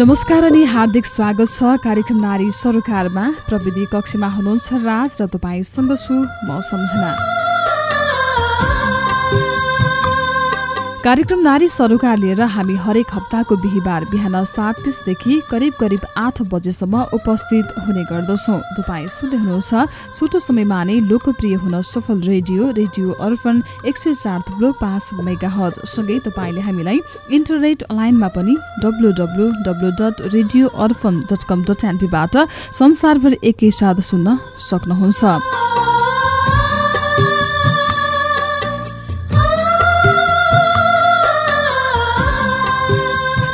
नमस्कार अनि हार्दिक स्वागत छ कार्यक्रम नारी सरोकारमा प्रविधि कक्षमा हुनुहुन्छ राज र तपाईँसँग छु म सम्झना। कार्यक्रम नारी सरोकार लिएर हामी हरेक हप्ताको बिहिबार बिहान सात तिसदेखि करिब करिब आठ बजेसम्म उपस्थित हुने गर्दछौँ। तपाईँ सुन्दै हुनुहुन्छ छोटो समयमा नै लोकप्रिय हुन सफल रेडियो रेडियो अर्पण एक सय चार थुप्रो पाँच मेगा हज सँगै तपाईँले हामीलाई इन्टरनेट लाइनमा पनि W W W dot radio Arpan dot com dot एनपीबाट संसारभर एकैसाथ सुन्न सक्नुहुन्छ।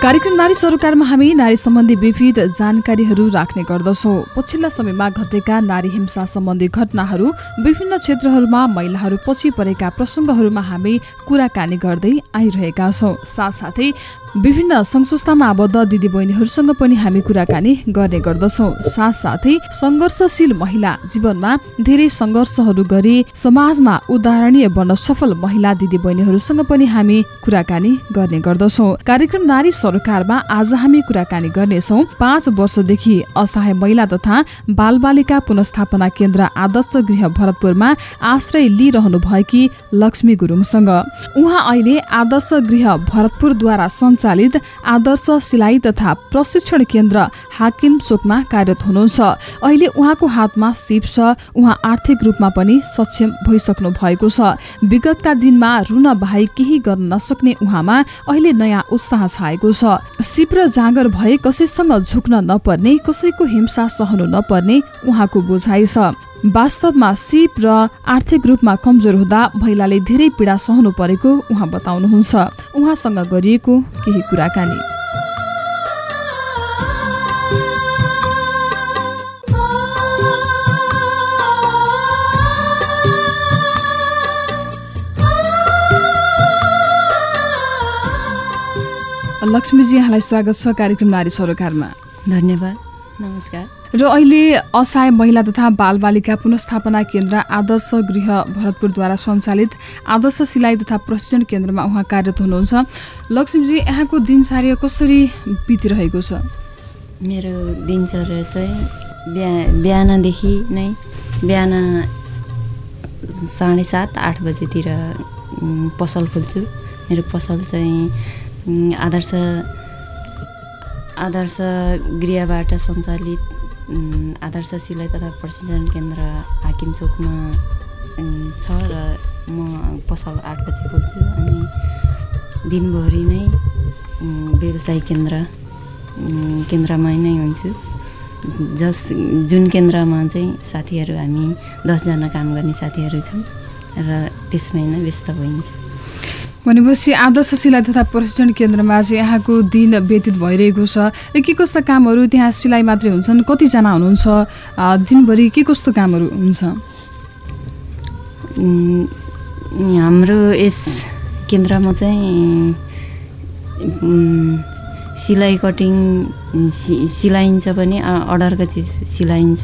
कार्यक्रम नारी सरोकारमा हामी नारी सम्बन्धी विविध जानकारीहरू राख्ने गर्दछौँ। पछिल्ला समयमा घटेका नारी हिंसा सम्बन्धी घटनाहरू विभिन्न क्षेत्रहरूमा महिलाहरू पछि परेका प्रसङ्गहरूमा हामी कुराकानी गर्दै आइरहेका छौँ। साथसाथै विभिन्न संस्थामा आबद्ध दिदीबहिनीहरूसँग पनि हामी कुराकानी गर्ने गर्दछौँ। साथसाथै सङ्घर्षशील महिला जीवनमा धेरै सङ्घर्षहरू गरी समाजमा उदाहरणीय बन्न सफल महिला दिदीबहिनीहरूसँग पनि हामी कुराकानी गर्ने गर्दछौँ। कार्यक्रम नारी सरकारमा आज हामी कुराकानी गर्नेछौँ। पाँच वर्षदेखि असहाय महिला तथा बालबालिका पुनस्थापना केन्द्र आदर्श गृह भरतपुरमा आश्रय लिइरहनु भएकी लक्ष्मी गुरुङसँग। उहाँ अहिले आदर्श गृह भरतपुरद्वारा सञ्चालित सञ्चालित आदर्श सिलाइ तथा प्रशिक्षण केन्द्र हाकिम चोकमा कार्यरत हुनुहुन्छ। अहिले उहाँको हातमा सिप छ। उहाँ आर्थिक रूपमा पनि सक्षम भइसक्नु भएको छ। विगतका दिनमा रुन बाहेक केही गर्न नसक्ने उहाँमा अहिले नयाँ उत्साह छाएको छ। सिप र जाँगर भए कसैसँग झुक्न नपर्ने कसैको हिंसा सहनु नपर्ने उहाँको बुझाइ छ। वास्तवमा सिप र आर्थिक रूपमा कमजोर हुँदा महिलाले धेरै पीडा सहनु परेको उहाँ बताउनुहुन्छ। उहाँसँग गरिएको केही कुराकानी। लक्ष्मीजी यहाँलाई स्वागत छ कार्यक्रम नारी सरोकारमा। धन्यवाद। नमस्कार। र अहिले असहाय महिला तथा बालबालिका पुनस्थापना केन्द्र आदर्श गृह भरतपुरद्वारा सञ्चालित आदर्श सिलाइ तथा प्रशिक्षण केन्द्रमा उहाँ कार्यरत हुनुहुन्छ। लक्ष्मीजी यहाँको दिनचर्या कसरी बितिरहेको छ? मेरो दिनचर्या चाहिँ बिहा बिहानदेखि नै बिहान साढे सात आठ बजेतिर पसल खोल्छु। मेरो पसल चाहिँ आदर्श आदर्श गृहबाट सञ्चालित आदर्श सिलाइ तथा प्रशिक्षण केन्द्र हाकिम चोकमा छ र म पसल आठ बजी खोल्छु अनि दिनभरि नै व्यवसाय केन्द्र केन्द्रमा नै हुन्छु। जस जुन केन्द्रमा चाहिँ साथीहरू हामी दसजना काम गर्ने साथीहरू छौँ र त्यसमै नै व्यस्त भइन्छ। भनेपछि आदर्श सिलाइ तथा प्रशिक्षण केन्द्रमा चाहिँ यहाँको दिन व्यतीत भइरहेको छ। के कस्ता कामहरू? त्यहाँ सिलाइ मात्रै हुन्छन्? कतिजना हुनुहुन्छ? दिनभरि के कस्तो कामहरू हुन्छ? हाम्रो यस केन्द्रमा चाहिँ सिलाइ कटिङ सिलाइन्छ पनि अर्डरको चिज सिलाइन्छ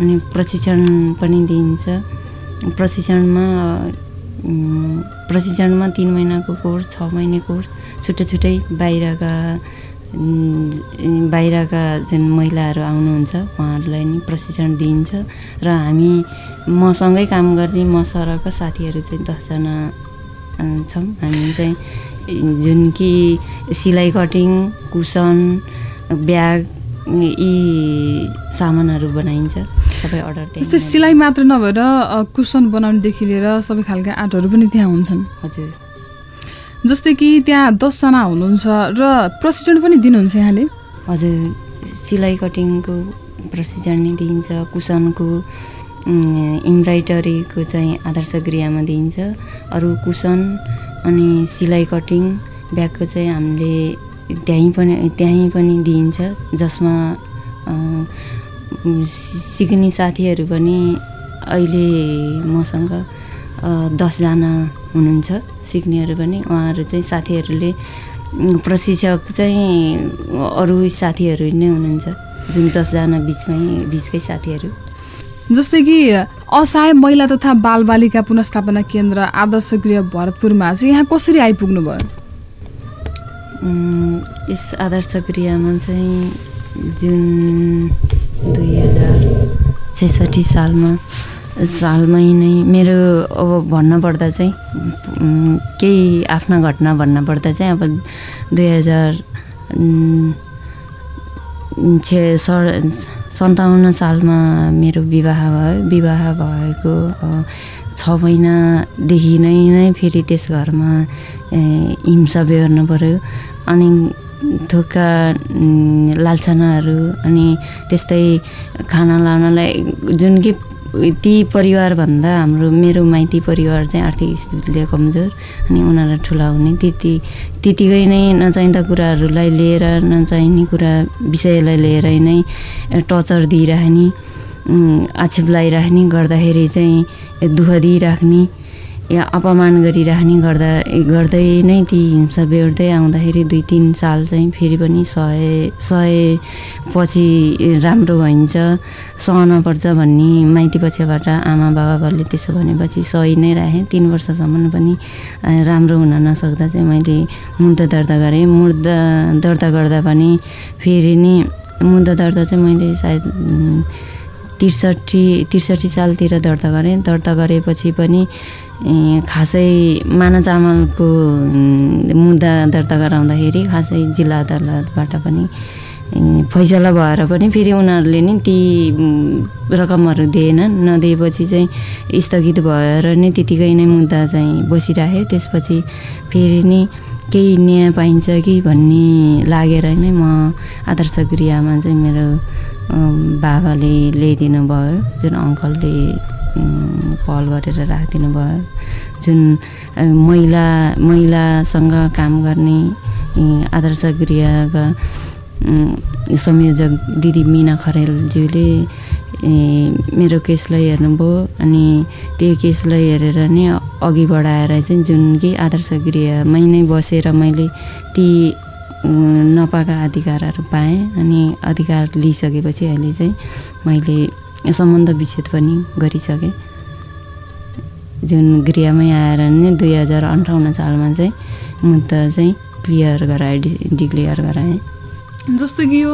अनि प्रशिक्षण पनि दिइन्छ। प्रशिक्षणमा प्रशिक्षणमा तिन महिनाको कोर्स छ महिने कोर्स छुट्टै छुट्टै बाहिरका बाहिरका जुन महिलाहरू आउनुहुन्छ उहाँहरूलाई नि प्रशिक्षण दिइन्छ। र हामी मसँगै काम गर्ने म सरका साथीहरू चाहिँ दसजना छौँ। हामी चाहिँ जुन कि सिलाइ कटिङ कुसन ब्याग यी सामानहरू बनाइन्छ। सबै अर्डर त्यस्तै सिलाइ मात्र नभएर कुसन बनाउनेदेखि लिएर सबै खालका आर्टहरू पनि त्यहाँ हुन्छन्। हजुर। जस्तै कि त्यहाँ दसजना हुनुहुन्छ र प्रशिक्षण पनि दिनुहुन्छ यहाँले। हजुर सिलाइ कटिङको प्रशिक्षण नै दिइन्छ कुसनको इम्ब्राइडरीको चाहिँ आदर्श गृहमा दिइन्छ। अरू कुसन अनि सिलाइ कटिङ ब्यागको चाहिँ हामीले त्यहीँ पनि त्यहीँ पनि दिइन्छ जसमा सिक्ने साथीहरू पनि अहिले मसँग दसजना हुनुहुन्छ। सिक्नेहरू पनि उहाँहरू चाहिँ साथीहरूले प्रशिक्षक चाहिँ अरू साथीहरू नै हुनुहुन्छ जुन दसजना बिचमै बिचकै साथीहरू। जस्तै कि असहाय महिला तथा बालबालिका पुनस्थापना केन्द्र आदर्श गृह भरतपुरमा चाहिँ यहाँ कसरी आइपुग्नु भयो यस आदर्श क्रियामा चाहिँ जुन दुई हजार छेसठी सालमा सालमै नै मेरो अब भन्नुपर्दा चाहिँ केही आफ्ना घटना भन्नुपर्दा चाहिँ अब दुई हजार छे सन्ताउन्न सालमा मेरो विवाह भयो विवाह भएको छ महिनादेखि नै नै फेरि त्यस घरमा हिंसा बेहोर्नु पऱ्यो अनि थोका उम्, लालछनाहरू अनि त्यस्तै खाना लाउनलाई जुन कि ती परिवारभन्दा हाम्रो मेरो माइती परिवार चाहिँ आर्थिक स्थितिले कमजोर अनि उनीहरूलाई ठुला हुने त्यति त्यतिकै नै नचाहिँदा कुराहरूलाई लिएर नचाहिने कुरा विषयलाई लिएर नै टर्चर दिइराख्ने आक्षेप लगाइराख्ने गर्दाखेरि चाहिँ दुःख दिइराख्ने या अपमान गरिराख्ने गर्दा गर्दै नै ती हिंसा बेहोर्दै आउँदाखेरि दुई तिन साल चाहिँ फेरि पनि सहे सहे पछि राम्रो भइन्छ सहनपर्छ भन्ने माइती पक्षबाट आमा बाबाले त्यसो भनेपछि सही नै राखेँ। तिन वर्षसम्म पनि राम्रो हुन नसक्दा चाहिँ मैले मुद्दा दर्ता गरेँ। मुद्दा दर्ता गर्दा पनि फेरि नि मुद्दा दर्ता चाहिँ मैले सायद त्रिसठी त्रिसठी सालतिर दर्ता गरेँ। दर्ता गरेपछि पनि खासै माना चामलको मुद्दा दर्ता गराउँदाखेरि खासै जिल्ला अदालतबाट पनि फैसला भएर पनि फेरि उनीहरूले नि ती रकमहरू दिएनन् नदिएपछि चाहिँ स्थगित भएर नै त्यतिकै नै मुद्दा चाहिँ बसिराखे त्यसपछि फेरि नि केही न्याय पाइन्छ कि भन्ने लागेर नै म आदर्श गृहमा चाहिँ मेरो बाबाले ल्याइदिनु भयो जुन अङ्कलले पहल गरेर राखिदिनु भयो। जुन महिला महिलासँग काम गर्ने आदर्श गृहका संयोजक दिदी मिना खरेलज्यूले मेरो केसलाई हेर्नुभयो अनि त्यो केसलाई हेरेर नै अघि बढाएर चाहिँ जुन कि आदर्श गृहमै नै बसेर मैले ती नपाएका अधिकारहरू पाएँ अनि अधिकार लिइसकेपछि अहिले चाहिँ मैले सम्बन्ध विच्छेद पनि गरिसकेँ। जुन गृहमै आएर नै दुई हजार अन्ठाउन्न सालमा चाहिँ मुद्दा चाहिँ क्लियर गराएँ डि डिक्लियर गराएँ। जस्तो कि यो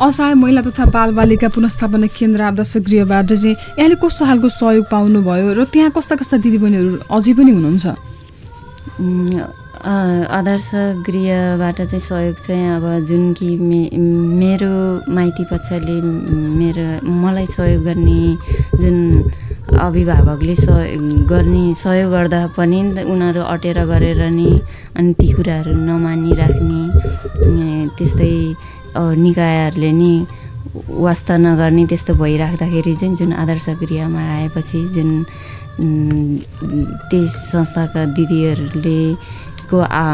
असहाय महिला तथा बालबालिका पुनस्थापना केन्द्र आदर्श गृहबाट चाहिँ यहाँले कस्तो खालको सहयोग पाउनुभयो र त्यहाँ कस्ता कस्ता दिदीबहिनीहरू अझै पनि हुनुहुन्छ? आदर्श गृहबाट चाहिँ सहयोग चाहिँ अब जुन कि मे मेरो माइती पक्षले मेरो मलाई सहयोग गर्ने जुन अभिभावकले सहयोग गर्ने सहयोग गर्दा पनि उनीहरू अटेर गरेर नि अनि ती कुराहरू नमानिराख्ने त्यस्तै निकायहरूले नि वास्ता नगर्ने त्यस्तो भइराख्दाखेरि चाहिँ जुन आदर्श गृहमा आएपछि जुन त्यस संस्थाका दिदीहरूले को आ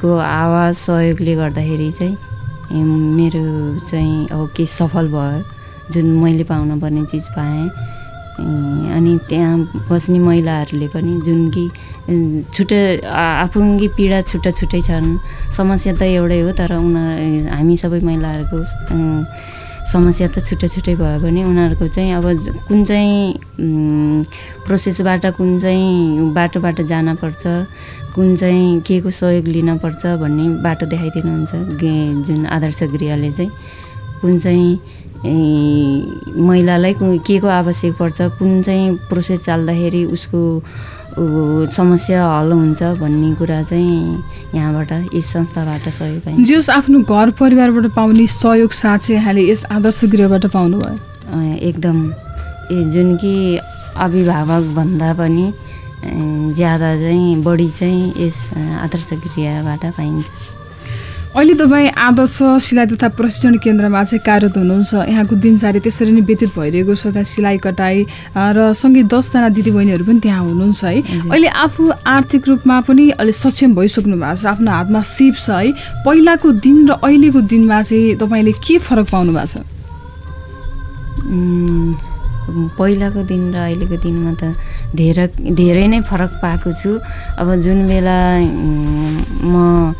को आवाज सहयोगले गर्दाखेरि चाहिँ मेरो चाहिँ अब के सफल भयो जुन मैले पाउनुपर्ने चिज पाएँ। अनि त्यहाँ बस्ने महिलाहरूले पनि जुन कि छुट्टै आफुङ्गी पीडा छुट्टा छुट्टै छन् समस्या त एउटै हो तर उनीहरू हामी सबै महिलाहरूको समस्या त छुट्टै छुट्टै भयो भने उनीहरूको चाहिँ अब कुन चाहिँ प्रोसेसबाट कुन चाहिँ बाटोबाट जानुपर्छ कुन चाहिँ के को सहयोग लिनपर्छ भन्ने बाटो देखाइदिनुहुन्छ जुन आदर्श गृहले चाहिँ। कुन चाहिँ महिलालाई कु- के आवश्यक पर्छ कुन चाहिँ प्रोसेस चाल्दाखेरि उसको समस्या हल हुन्छ भन्ने कुरा चाहिँ यहाँबाट यस संस्थाबाट सहयोग पाइन्छ। जे होस् आफ्नो घर परिवारबाट पाउने सहयोग साथ चाहिँ यहाँले यस आदर्श गृहबाट पाउनुभयो। एकदम। जुन कि अभिभावक भन्दा पनि ज्यादा चाहिँ बढी चाहिँ यस आदर्श गृहबाट पाइन्छ। अहिले तपाईँ आदर्श सिलाइ तथा प्रशिक्षण केन्द्रमा चाहिँ कार्यरत हुनुहुन्छ। यहाँको दिनचर्या त्यसरी नै व्यतीत भइरहेको छ त्यहाँ सिलाइ कटाइ अ, र सँगै दसजना दिदीबहिनीहरू पनि त्यहाँ हुनुहुन्छ है। अहिले आफू आर्थिक रूपमा पनि अलि सक्षम भइसक्नु भएको छ आफ्नो हातमा सिप छ है। पहिलाको दिन र अहिलेको दिनमा चाहिँ तपाईँले के फरक पाउनु भएको छ पहिलाको दिन र अहिलेको दिनमा त धेरै धेरै नै फरक पाएको छु। अब जुन बेला म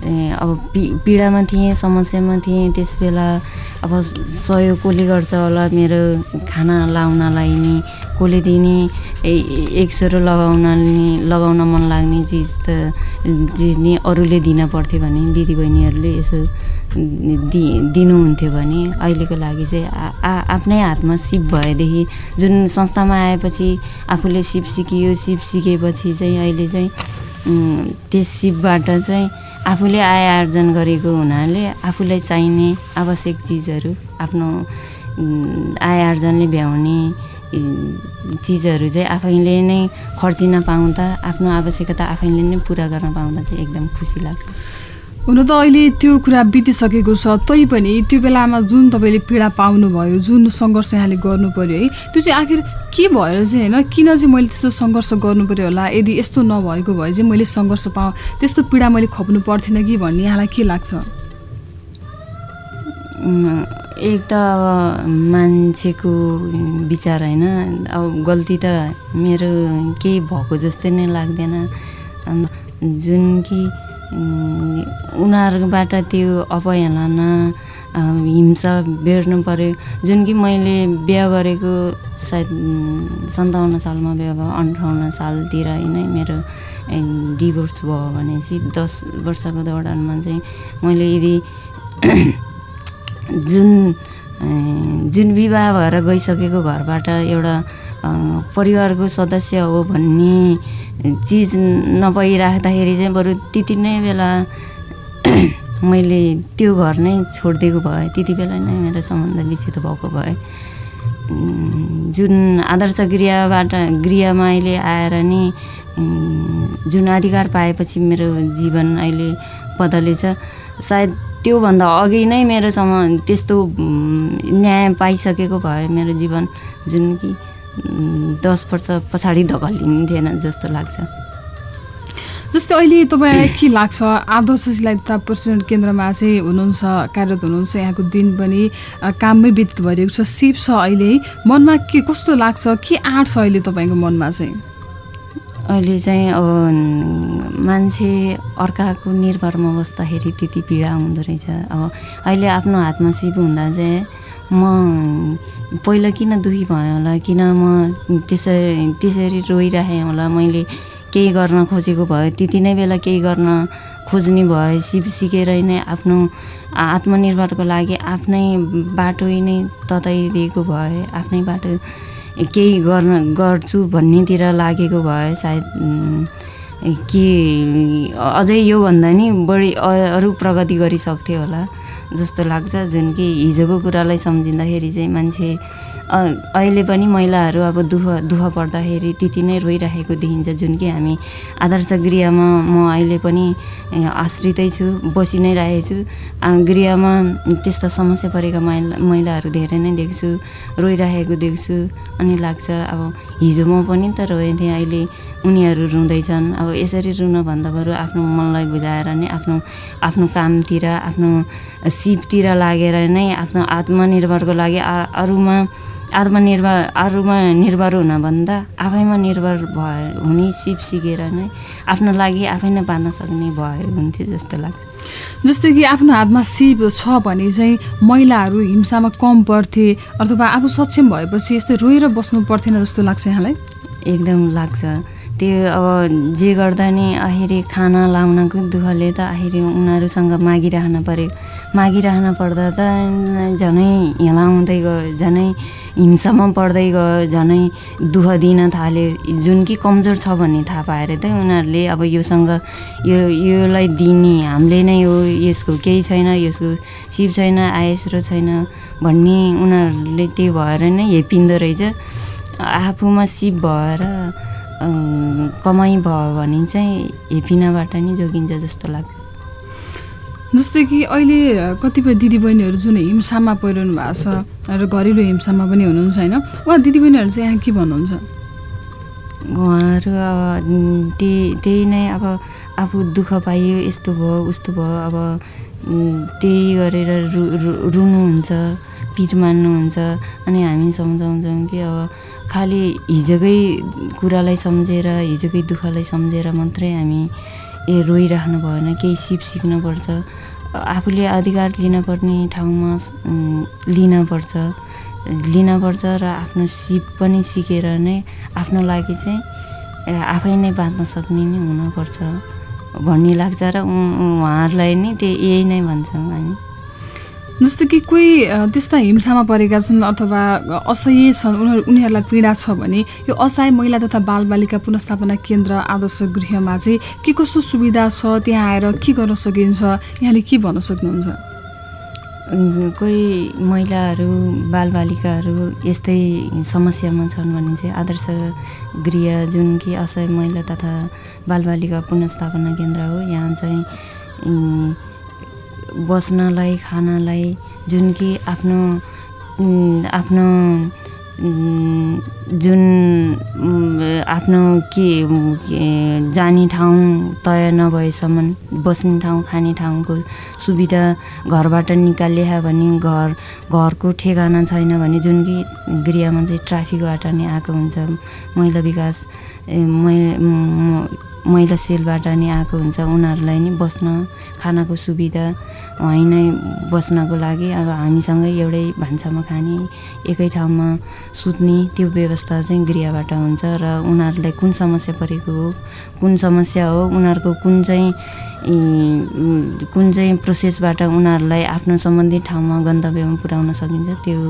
अब पि पीडामा थिएँ समस्यामा थिएँ त्यस बेला अब सहयोग कसले गर्छ होला? मेरो खाना लाउनलाई नि कसले दिने? एक सोरो लगाउन लगाउन मन लाग्ने चिज त चिज नि अरूले दिन पर्थ्यो भने दिदीबहिनीहरूले यसो दि दिनुहुन्थ्यो भने अहिलेको लागि चाहिँ आ आफ्नै हातमा सिप भएदेखि जुन संस्थामा आएपछि आफूले सिप सिकियो सिप सिकेपछि चाहिँ अहिले चाहिँ त्यस सिपबाट चाहिँ आफूले आय आर्जन गरेको हुनाले आफूलाई चाहिने आवश्यक चिजहरू आफ्नो आय आर्जनले भ्याउने चिजहरू चाहिँ आफैले नै खर्चिन पाउँदा आफ्नो आवश्यकता आफैले नै पुरा गर्न पाउँदा चाहिँ एकदम खुसी लाग्छ। हुन त अहिले त्यो कुरा बितिसकेको छ तैपनि त्यो बेलामा जुन तपाईँले पीडा पाउनुभयो जुन सङ्घर्ष यहाँले गर्नु पऱ्यो है त्यो चाहिँ आखिर के भएर चाहिँ होइन किन चाहिँ मैले त्यस्तो सङ्घर्ष गर्नु पऱ्यो होला? यदि यस्तो नभएको भए चाहिँ मैले सङ्घर्ष पाऊँ त्यस्तो पीडा मैले खप्नु पर्थेन कि भन्ने यहाँलाई के लाग्छ? एक त मान्छेको विचार होइन अब गल्ती त मेरो केही भएको जस्तै नै लाग्दैन। जुन कि उनीहरूबाट त्यो अपहेलना हिंसा बेर्नु पऱ्यो जुन कि मैले बिहा गरेको सायद सन्ताउन्न सालमा बिहा भयो अन्ठाउन्न सालतिर नै मेरो डिभोर्स भयो भनेपछि दस वर्षको दौडानमा चाहिँ मैले यदि जुन जुन विवाह भएर गइसकेको घरबाट एउटा परिवारको सदस्य हो भन्ने चिज नपाइराख्दाखेरि चाहिँ बरु त्यति नै बेला मैले त्यो घर नै छोडिदिएको भए त्यति बेला नै मेरो सम्बन्ध विच्छेद भएको भए। जुन आदर्श गृहबाट गृहमा अहिले आएर नि जुन अधिकार पाएपछि मेरो जीवन अहिले बदलेछ सायद त्योभन्दा अघि नै मेरोसम्म त्यस्तो न्याय पाइसकेको भए मेरो जीवन जुन कि दस वर्ष पछाडि धकलिने जस्तो लाग्छ। जस्तै अहिले तपाईँलाई के लाग्छ? आदर्श तथा प्रशिक्षण केन्द्रमा चाहिँ हुनुहुन्छ कार्यरत हुनुहुन्छ यहाँको दिन पनि काममै व्यतीत भइरहेको छ सिप छ अहिले। मनमा के कस्तो लाग्छ? के आँट छ अहिले तपाईँको मनमा चाहिँ? अहिले चाहिँ अब मान्छे अर्काको निर्भरमा बस्दाखेरि त्यति पीडा हुँदो रहेछ। अब अहिले आफ्नो हातमा सिप हुँदा चाहिँ म पहिला किन दुःखी भएँ होला? किन म त्यसरी त्यसरी रोइरहेँ होला? मैले केही गर्न खोजेको भए त्यति नै बेला केही गर्न खोज्ने भए सिप सिकेर नै आफ्नो आत्मनिर्भरको लागि आफ्नै बाटो नै तताइदिएको भए आफ्नै बाटो केही गर्न गर्छु भन्नेतिर लागेको भए सायद के अझै योभन्दा नि बढी अरू प्रगति गरिसक्थ्यो होला। जस्तो लाग्छ जुन कि हिजोको कुरालाई सम्झिँदाखेरि चाहिँ मान्छे अहिले पनि महिलाहरू अब दुःख दुःख पर्दाखेरि त्यति नै रोइरहेको देखिन्छ जुन कि हामी आदर्श गृहमा म अहिले पनि आश्रितै छु बसि नै रहेको छु गृहमा त्यस्ता समस्या परेका महिला महिलाहरू धेरै नै देख्छु रोइरहेको देख्छु अनि लाग्छ अब हिजो म पनि त रोएथेँ अहिले उनीहरू रुँदैछन्। अब यसरी रुनभन्दा बरु आफ्नो मनलाई बुझाएर नै आफ्नो आफ्नो कामतिर आफ्नो सिपतिर लागेर नै आफ्नो आत्मनिर्भरको लागि अरूमा आत्मनिर्भर अरूमा निर्भर हुनभन्दा आफैमा निर्भर भए हुने सिप सिकेर नै आफ्नो लागि आफै नै बाँध्न सक्ने भयो हुन्थ्यो जस्तो लाग्छ जस्तै कि आफ्नो हातमा सिप छ भने चाहिँ महिलाहरू हिंसामा कम पर्थे अथवा आफू सक्षम भएपछि यस्तै रोएर बस्नु पर्थेन जस्तो लाग्छ यहाँलाई? एकदम लाग्छ। त्यो अब जे गर्दा नि आखिर खाना लाउनको दुःखले त आखिर उनीहरूसँग मागिरहन पऱ्यो मागिरहन पर्दा त झनै हेलाउँदै गयो झनै हिंसामा पर्दै गयो झनै दुःख दिन थाल्यो। जुन कि कमजोर छ भन्ने थाहा पाएर त उनीहरूले अब योसँग यो योलाई दिने हामीले नै हो यसको केही छैन यसको सिप छैन आयस्रो छैन भन्ने उनीहरूले त्यही भएर नै हेपिँदो रहेछ। आफूमा सिप भएर कमाइ भयो भने चाहिँ हेपिनाबाट नै जोगिन्छ जस्तो लाग्छ। जस्तै कि अहिले कतिपय दिदीबहिनीहरू जुन हिंसामा परिरहनु भएको छ र घरेलु हिंसामा पनि हुनुहुन्छ होइन उहाँ दिदीबहिनीहरू चाहिँ यहाँ के भन्नुहुन्छ? उहाँहरू अब त्यही त्यही नै अब आफू दुःख पाइयो यस्तो भयो उस्तो भयो अब त्यही गरेर रु रुनुहुन्छ पिर मान्नुहुन्छ अनि हामी सम्झाउँछौँ कि अब खालि हिजोकै कुरालाई सम्झेर हिजोकै दुःखलाई सम्झेर मात्रै हामी ए रोइराख्नु भएन केही सिप सिक्नुपर्छ आफूले अधिकार लिनपर्ने ठाउँमा लिनपर्छ लिनपर्छ र आफ्नो सिप पनि सिकेर नै आफ्नो लागि चाहिँ आफै नै बाँच्न सक्ने नै हुनुपर्छ भन्ने लाग्छ र उहाँहरूलाई नै त्यही यही नै भन्छौँ हामी। जस्तो कि कोही त्यस्ता हिंसामा परेका छन् अथवा असह्य छन् उनीहरू उनीहरूलाई पीडा छ भने यो असहाय महिला तथा बालबालिका पुनस्थापना केन्द्र आदर्श गृहमा चाहिँ के कस्तो सुविधा छ त्यहाँ आएर के गर्न सकिन्छ? यहाँले के भन्न सक्नुहुन्छ? कोही महिलाहरू बालबालिकाहरू यस्तै समस्यामा छन् भने चाहिँ आदर्श गृह जुन कि असहाय महिला तथा बालबालिका पुनस्थापना केन्द्र हो यहाँ चाहिँ बस्नलाई खानलाई जुन कि आफ्नो आफ्नो जुन आफ्नो के जाने ठाउँ तय नभएसम्म बस्ने ठाउँ खाने ठाउँको सुविधा घरबाट निकालिया भने घर घरको ठेगाना छैन भने जुन कि गृहमा चाहिँ ट्राफिकबाट नै आएको हुन्छ। महिला विकास महिला सेलबाट नै आएको हुन्छ। उनीहरूलाई नि बस्न खानाको सुविधा वहीँ नै बस्नको लागि। अब हामीसँगै एउटै भान्सामा खाने एकै ठाउँमा सुत्ने त्यो व्यवस्था चाहिँ गृहबाट हुन्छ। र उनीहरूलाई कुन समस्या परेको हो कुन समस्या हो उनीहरूको कुन चाहिँ कुन चाहिँ प्रोसेसबाट उनीहरूलाई आफ्नो सम्बन्धित ठाउँमा गन्तव्यमा पुर्याउन सकिन्छ त्यो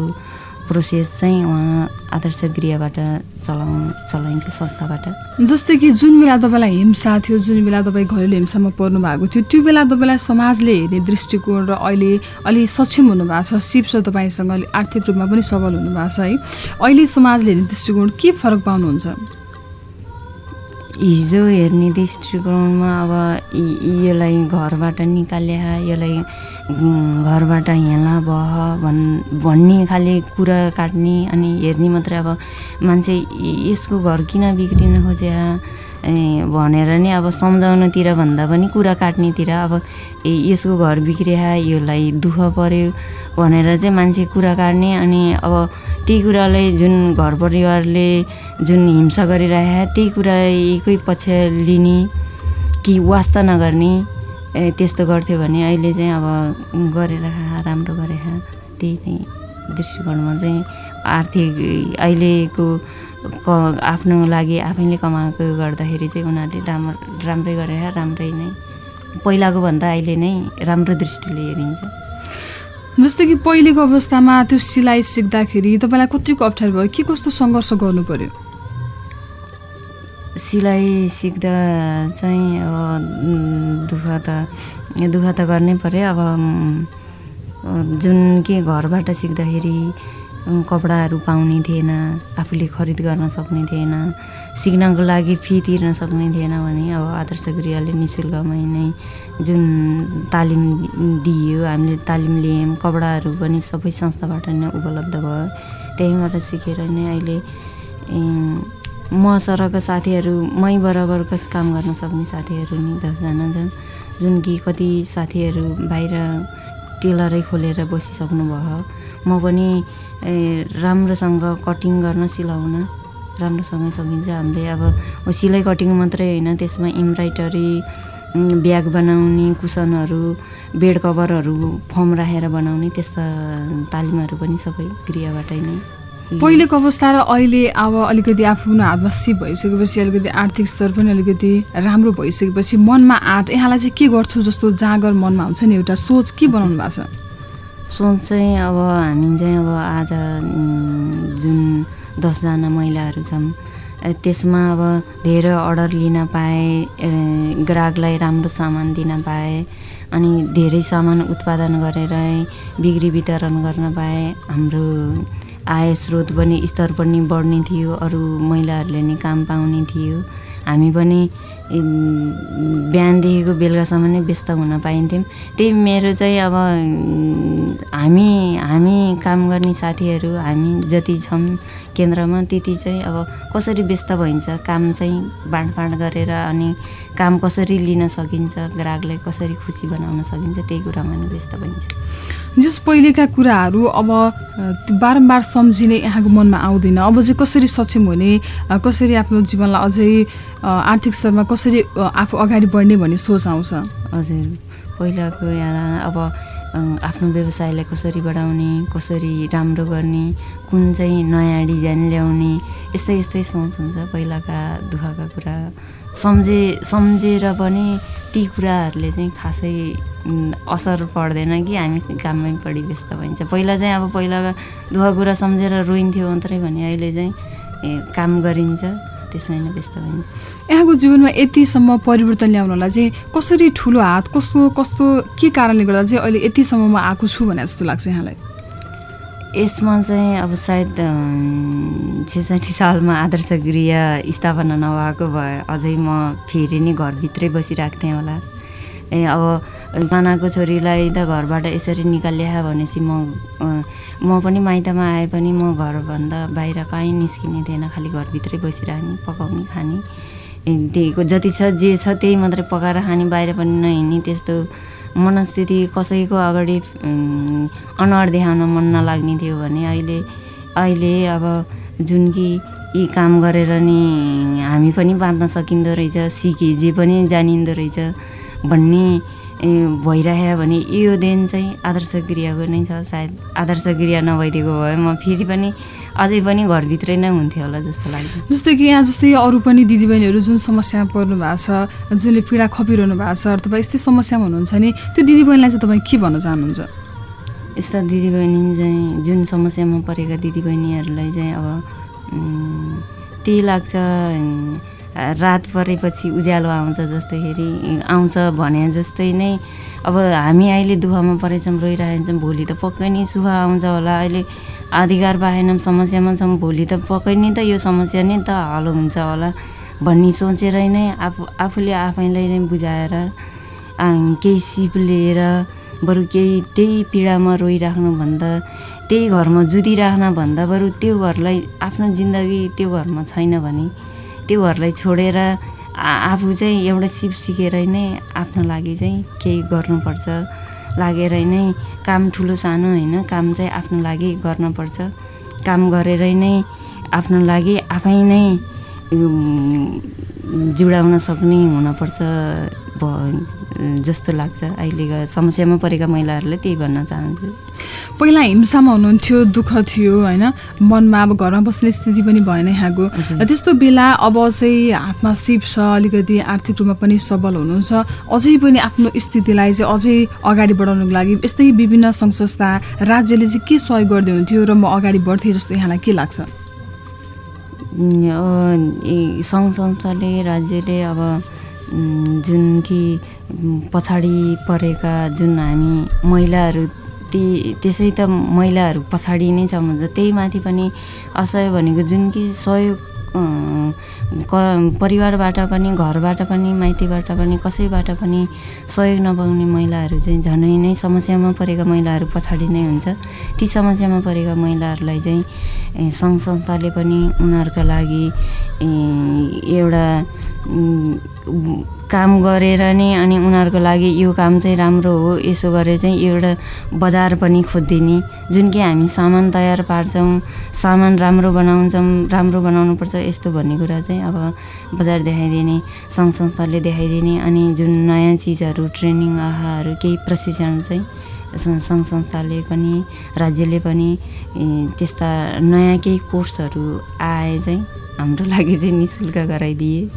प्रोसेस चाहिँ उहाँ आदर्श गृहबाट चलाउ चलाइन्छ संस्थाबाट। जस्तै कि जुन बेला तपाईँलाई हिंसा थियो जुन बेला तपाईँ घरेलु हिंसामा पर्नु भएको थियो त्यो बेला तपाईँलाई समाजले हेर्ने दृष्टिकोण र अहिले अलि सक्षम हुनुभएको छ सिप छ तपाईँसँग आर्थिक रूपमा पनि सबल हुनुभएको छ है। अहिले समाजले हेर्ने दृष्टिकोण के फरक पाउनुहुन्छ? हिजो हेर्ने दृष्टिकोणमा अब यसलाई घरबाट निकाल्या यसलाई घरबाट हेला बह भन् भन्ने खाले कुरा काट्ने अनि हेर्ने मात्रै अब मान्छे यसको घर किन बिग्रिन खोज्या भनेर नि अब सम्झाउनुतिर भन्दा पनि कुरा काट्नेतिर अब यसको घर बिग्रिया योलाई दुःख पऱ्यो भनेर चाहिँ मान्छे कुरा काट्ने अनि अब त्यही कुरालाई जुन घर परिवारले जुन हिंसा गरिरहेको त्यही कुराकै पक्ष लिने कि वास्ता नगर्ने त्यस्तो गर्थ्यो भने अहिले चाहिँ अब गरेर राम्रो गरे त्यही नै दृष्टिकोणमा चाहिँ आर्थिक अहिलेको क आफ्नो लागि आफैले कमाएको गर्दाखेरि चाहिँ उनीहरूले राम्रो राम्रै गरेर राम्रै नै पहिलाको भन्दा अहिले नै राम्रो दृष्टिले हेरिन्छ। जस्तै कि पहिलेको अवस्थामा त्यो सिलाइ सिक्दाखेरि तपाईँलाई कतिको अप्ठ्यारो भयो? के कस्तो सङ्घर्ष गर्नु पर्यो? सिलाइ सिक्दा चाहिँ अब दुःख त दुःख त गर्नै पऱ्यो अब जुन के घरबाट सिक्दाखेरि कपडाहरू पाउने थिएन आफूले खरिद गर्न सक्ने थिएन सिक्नको लागि फी तिर्न सक्ने थिएन भने अब आदर्श गृहले नि शुल्कमै नै जुन तालिम दियो हामीले तालिम लियौँ कपडाहरू पनि सबै संस्थाबाट नै उपलब्ध भयो। त्यहीँबाट सिकेर नै अहिले म सरका साथीहरू मै बराबरको काम गर्न सक्ने साथीहरू नि दसजना छन् जुन कि कति साथीहरू बाहिर टेलरै खोलेर बसिसक्नु भयो म पनि राम्रोसँग कटिङ गर्न सिलाउन राम्रोसँग सकिन्छ हामीले। अब सिलाइ कटिङ मात्रै होइन त्यसमा इम्ब्राइडरी ब्याग बनाउने कुसनहरू बेड कभरहरू फर्म राखेर बनाउने त्यस्ता तालिमहरू पनि सबै गृहबाटै नै पहिलेको अवस्था र अहिले अब अलिकति आफ्नो सिप भइसकेपछि अलिकति आर्थिक स्तर पनि अलिकति राम्रो भइसकेपछि मनमा आँट यहाँलाई चाहिँ के गर्छु जस्तो जाँगर मनमा हुन्छ नि एउटा सोच के बनाउनु भएको छ? सोच चाहिँ अब हामी चाहिँ अब आज जुन दसजना महिलाहरू छौँ त्यसमा अब धेरै अर्डर लिन पाएँ ग्राहकलाई राम्रो सामान दिन पाएँ अनि धेरै सामान उत्पादन गरेर बिक्री वितरण गर्न पाएँ हाम्रो आय स्रोत पनि स्तर पनि बढ्ने थियो अरू महिलाहरूले नि काम पाउने थियो। हामी पनि बिहानदेखिको बेलुकासम्म नै व्यस्त हुन पाइन्थ्यौँ। त्यही मेरो चाहिँ अब हामी हामी काम गर्ने साथीहरू हामी जति छौँ केन्द्रमा त्यति चाहिँ अब कसरी व्यस्त भइन्छ काम चाहिँ बाँडफाँड गरेर अनि काम कसरी लिन सकिन्छ ग्राहकलाई कसरी खुसी बनाउन सकिन्छ त्यही कुरामा नै व्यस्त भइन्छ। जस पहिलेका कुराहरू अब बारम्बार सम्झिने यहाँको मनमा आउँदैन। अब चाहिँ कसरी सक्षम हुने कसरी आफ्नो जीवनलाई अझै आर्थिक स्तरमा कसरी आफू अगाडि बढ्ने भन्ने सोच आउँछ? हजुर। पहिलाको याद अब आफ्नो व्यवसायलाई कसरी बढाउने कसरी राम्रो गर्ने कुन चाहिँ नयाँ डिजाइन ल्याउने यस्तै यस्तै सोच हुन्छ पहिलाका दुःखका कुरा। सम्झे सम्झेर पनि ती कुराहरूले चाहिँ खासै असर पर्दैन कि हामी काममै बढी व्यस्त भइन्छ। पहिला चाहिँ अब पहिलाका दुःख कुरा सम्झेर रोइन्थ्यो मात्रै भने अहिले चाहिँ काम गरिन्छ। त्यसमै नै व्यस्त भइन्छ यहाँको जीवनमा यतिसम्म परिवर्तन ल्याउनलाई चाहिँ कसरी ठुलो हात कस्तो कस्तो के कारणले गर्दा चाहिँ अहिले यतिसम्ममा आएको छु भने जस्तो लाग्छ यहाँलाई? यसमा चाहिँ अब सायद छेसठी सालमा आदर्श गृह स्थापना नभएको भए अझै म फेरि नै घरभित्रै बसिरहेको थिएँ होला। ए अब नानाको छोरीलाई त घरबाट यसरी निकाल्या भनेपछि म म पनि माइतमा आए पनि म घरभन्दा बाहिर कहीँ निस्किने थिएन खालि घरभित्रै बसिरहने पकाउने खाने। त्यहीको जति छ जे छ त्यही मात्रै पकाएर खाने बाहिर पनि नहिँड्ने त्यस्तो मनस्थिति कसैको अगाडि अनुहार देखाउन मन नलाग्ने थियो भने अहिले अहिले अब जुन कि यी काम गरेर नि हामी पनि बाँच्न सकिँदो रहेछ सिके जे पनि जानिँदो रहेछ भन्ने भइरह्यो भने यो दिन चाहिँ आदर्श क्रियाको नै छ। सायद आदर्श क्रिया नभइदिएको भए म फेरि पनि अझै पनि घरभित्रै नै हुन्थ्यो होला जस्तो लाग्छ जस्तै कि यहाँ जस्तै अरू पनि दिदीबहिनीहरू जुन समस्यामा पर्नु भएको छ जसले पीडा खपिरहनु भएको छ अथवा यस्तै समस्यामा हुनुहुन्छ नि त्यो दिदीबहिनीलाई चाहिँ तपाईँ के भन्न चाहनुहुन्छ? यस्ता दिदीबहिनी चाहिँ जुन समस्यामा परेका दिदीबहिनीहरूलाई चाहिँ अब त्यही लाग्छ रात परेपछि उज्यालो आउँछ जस्तैखेरि आउँछ भने जस्तै नै अब हामी अहिले दुःखमा परेछौँ रोइरहेछौँ भोलि त पक्कै नै सुख आउँछ होला। अहिले अधिकार पाएनौँ समस्यामा छौँ भोलि त पक्कै नै त यो समस्या नै त हल हुन्छ होला भन्ने सोचेर नै आफू आफूले आफैलाई नै बुझाएर केही सिप लिएर बरु केही त्यही पीडामा रोइराख्नुभन्दा त्यही घरमा जुधिराख्नभन्दा बरु त्यो घरलाई आफ्नो जिन्दगी त्यो घरमा छैन भने त्यो घरलाई छोडेर आफू चाहिँ एउटा सिप सिकेर नै आफ्नो लागि चाहिँ केही गर्नुपर्छ। लागेर नै काम ठुलो सानो होइन काम चाहिँ आफ्नो लागि गर्नुपर्छ। काम गरेरै नै आफ्नो लागि आफै नै जुडाउन सक्ने हुनपर्छ। जस्तो लाग्छ अहिलेका समस्यामा परेका महिलाहरूलाई त्यही भन्न चाहन्छु। पहिला हिंसामा हुनुहुन्थ्यो दुःख थियो होइन? मनमा अब घरमा बस्ने स्थिति पनि भएन यहाँको। त्यस्तो बेला अब चाहिँ हातमा सिप छ अलिकति आर्थिक रूपमा पनि सबल हुनुहुन्छ। अझै पनि आफ्नो स्थितिलाई चाहिँ अझै अगाडि बढाउनुको लागि यस्तै विभिन्न सङ्घ संस्था राज्यले चाहिँ के सहयोग गर्दै हुन्थ्यो र म अगाडि बढ्थेँ जस्तो यहाँलाई के लाग्छ? सङ्घ संस्थाले राज्यले अब जुन कि पछाडि परेका जुन हामी महिलाहरू ती त्यसै त महिलाहरू पछाडि नै छ। भन्छ त्यही माथि पनि असहयोग भनेको जुन कि सहयोग क परिवारबाट पनि घरबाट पनि माइतीबाट पनि कसैबाट पनि सहयोग नपाउने महिलाहरू चाहिँ झनै नै समस्यामा परेका महिलाहरू पछाडि नै हुन्छ। ती समस्यामा परेका महिलाहरूलाई चाहिँ सङ्घ संस्थाले पनि उनीहरूका लागि एउटा काम गरेर नै अनि उनीहरूको लागि यो काम चाहिँ राम्रो हो। यसो गरेर चाहिँ एउटा बजार पनि खोजिदिने। जुन कि हामी सामान तयार पार्छौँ सामान राम्रो बनाउँछौँ राम्रो बनाउनुपर्छ यस्तो भन्ने कुरा चाहिँ अब बजार देखाइदिने सङ्घ संस्थाले देखाइदिने अनि जुन नयाँ चिजहरू ट्रेनिङ आहाहरू केही प्रशिक्षण चाहिँ सङ्घ संस्थाले पनि राज्यले पनि त्यस्ता नयाँ केही कोर्सहरू आए चाहिँ हाम्रो लागि चाहिँ नि शुल्क गराइदिए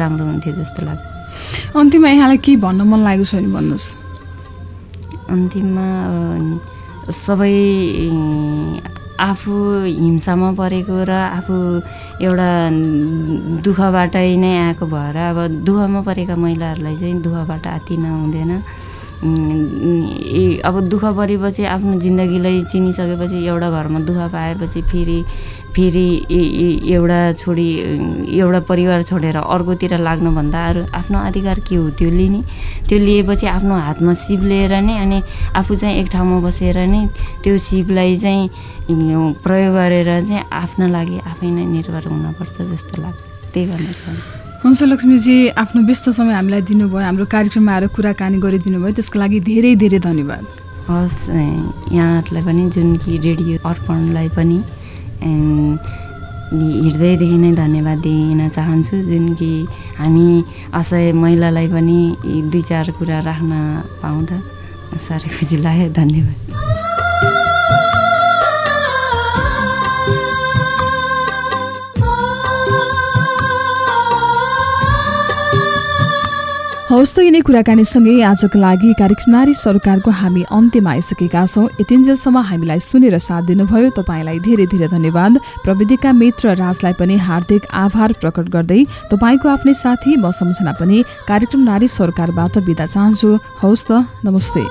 राम्रो हुन्थ्यो जस्तो लाग्छ। अन्तिममा यहाँलाई के भन्न मन लागेको छ भने भन्नुहोस्। अन्तिममा सबै आफू हिंसामा परेको र आफू एउटा दुःखबाटै नै आएको भएर अब दुःखमा परेका महिलाहरूलाई चाहिँ दुःखबाट आत्तिन हुँदैन अब दुःख परेपछि आफ्नो जिन्दगीलाई चिनिसकेपछि एउटा घरमा दुःख पाएपछि फेरि फेरि एउटा छोडी एउटा परिवार छोडेर अर्कोतिर लाग्नुभन्दा अरू आफ्नो अधिकार के हो त्यो लिने? त्यो लिएपछि आफ्नो हातमा सिप लिएर नै अनि आफू चाहिँ एक ठाउँमा बसेर नै त्यो सिपलाई चाहिँ प्रयोग गरेर चाहिँ आफ्नो लागि आफै नै निर्भर हुनपर्छ जस्तो लाग्छ। त्यही भन्न चाहन्छु हुन्छ लक्ष्मीजी आफ्नो व्यस्त समय हामीलाई दिनुभयो हाम्रो कार्यक्रममा आएर कुराकानी गरिदिनु भयो त्यसको लागि धेरै धेरै धन्यवाद। हस् यहाँहरूलाई पनि जुन कि रेडियो अर्पणलाई पनि हृदयदेखि नै धन्यवाद दिन चाहन्छु। जुन कि हामी असहाय महिलालाई पनि दुई चार कुरा राख्न पाउँदा साह्रै खुसी लाग्यो। धन्यवाद। हौस् त यिनै कुराकानीसँगै आजको लागि कार्यक्रम नारी सरकारको हामी अन्त्यमा आइसकेका छौँ। यतिन्जेलसम्म हामीलाई सुनेर साथ दिनुभयो। तपाईँलाई धेरै धेरै धन्यवाद। प्रविधिका मित्र राजलाई पनि हार्दिक आभार प्रकट गर्दै तपाईँको आफ्नै साथी म सम्झना पनि कार्यक्रम नारी सरकारबाट बिदा चाहन्छु। हौस् त नमस्ते।